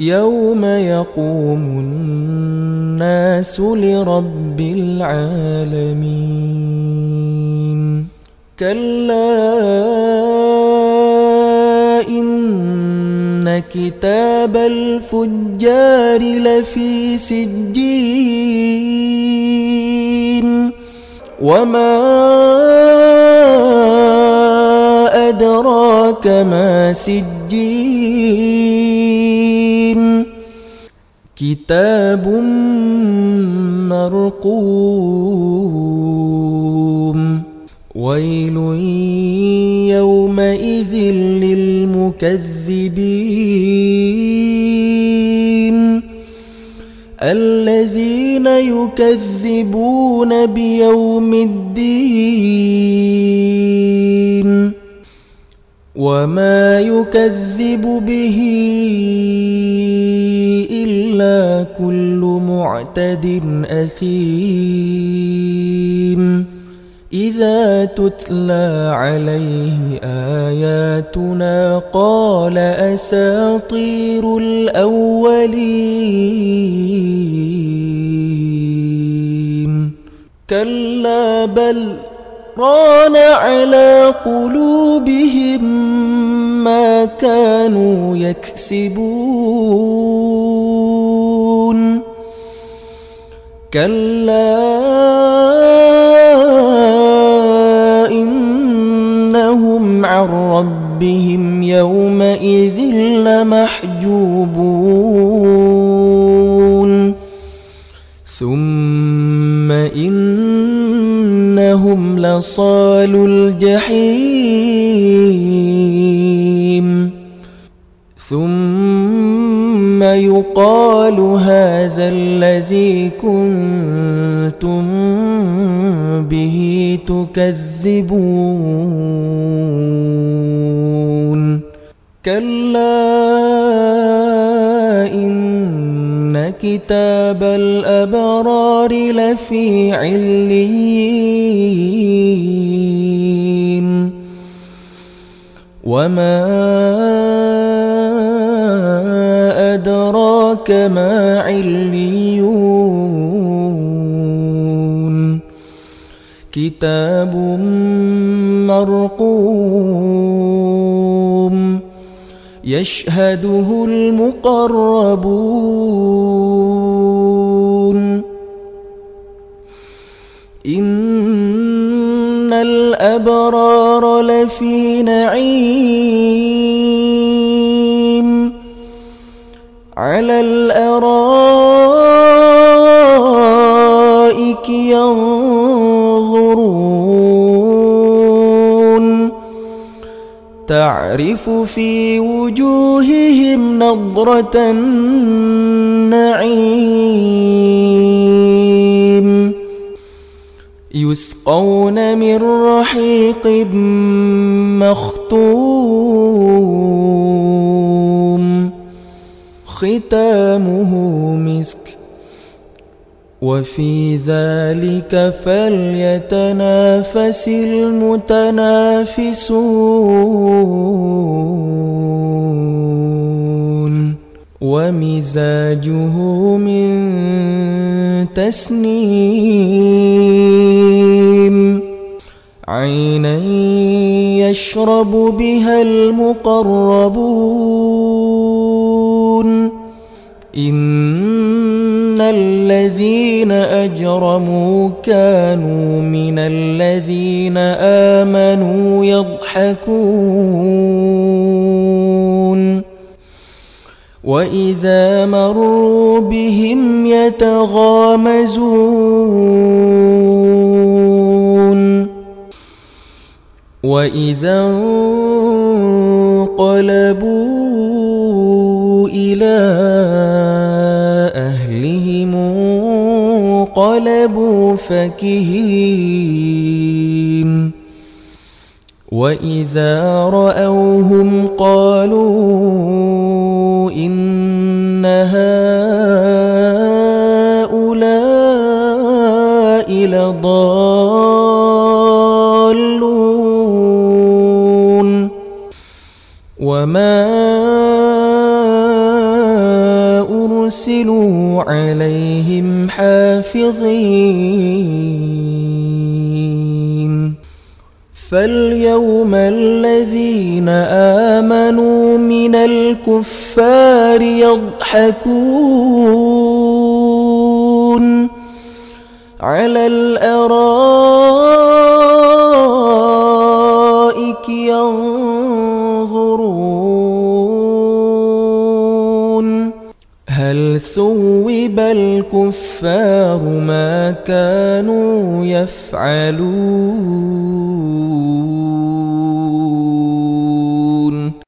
يَوْمَ يَقُومُ النَّاسُ لِرَبِّ الْعَالَمِينَ كَلَّا إِنَّ كِتَابَ الْفُجَّارِ لَفِي سِجِّينٍ وَمَا أَدْرَاكَ مَا سِجِّينٌ كِتَابٌ مَّرْقُومٌ وَيْلٌ يَوْمَئِذٍ لِّلْمُكَذِّبِينَ الَّذِينَ يُكَذِّبُونَ بِيَوْمِ الدِّينِ وَمَا يُكَذِّبُ بِهِ إِلَّا كُلُّ مُعْتَدٍ أَثِيمٍ إِذَا تُتْلَىٰ عَلَيْهِ آيَاتُنَا قَالَ أَسَاطِيرُ الْأَوَّلِينَ كَلَّا بَلْ رَانَ عَلَىٰ قُلُوبِهِم مَّا كَانُوا يَكْسِبُونَ. كَلَّا إِنَّهُمْ عَن رَّبِّهِمْ يَوْمَئِذٍ لَّمَحْجُوبُونَ. ثُمَّ إِنَّهُمْ لَصَالُو الْجَحِيمِ. ثُمَّ يُقَالُ هَٰذَا الَّذِي كُنتُم بِهِ تُكَذِّبُونَ. كَلَّا إِنَّ كِتَابَ الْأَبْرَارِ لَفِي عِلِّيِّينَ. وَمَا أَدْرَاكَ مَا عِلِّيُّونَ. كِتَابٌ مَّرْقُومٌ. يَشْهَدُهُ الْمُقَرَّبُونَ. إِنَّ الْأَبْرَارَ لَفِي نَعِيمٍ. عَلَى الْأَرَائِكِ يَنظُرُونَ تَعْرِفُ فِي وُجُوهِهِمْ نَضْرَةَ النَّعِيمِ يُسْقَوْنَ مِن رَّحِيقٍ مَّخْتُومٍ خِتَامُهُ مِسْكٌ ۚ. وَفِي ذَٰلِكَ فَلْيَتَنَافَسِ الْمُتَنَافِسُونَ. وَمِزَاجُهُ مِن تَسْنِيمٍ. عَيْنًا يَشْرَبُ بِهَا الْمُقَرَّبُونَ. إِنَّ الَّذِينَ أَجْرَمُوا كَانُوا مِنَ الَّذِينَ آمَنُوا يَضْحَكُونَ وَإِذَا مَرُّوا بِهِمْ يَتَغَامَزُونَ وَإِذَا انقَلَبُوا فَكِهِينَ وَإِذَا رَأَوْهُمْ قَالُوا إِنَّ هَٰؤُلَاءِ لَضَالُّونَ. وَمَا أُرْسِلُوا عَلَيْهِمْ حَافِظِينَ فَالْيَوْمَ الَّذِينَ آمَنُوا مِنَ الْكُفَّارِ يَضْحَكُونَ عَلَى الْأَرَائِكِ يَنظُرُونَ. هَلْ ثُوِّبَ الْكُفَّارُ مَا كَانُوا يَفْعَلُونَ.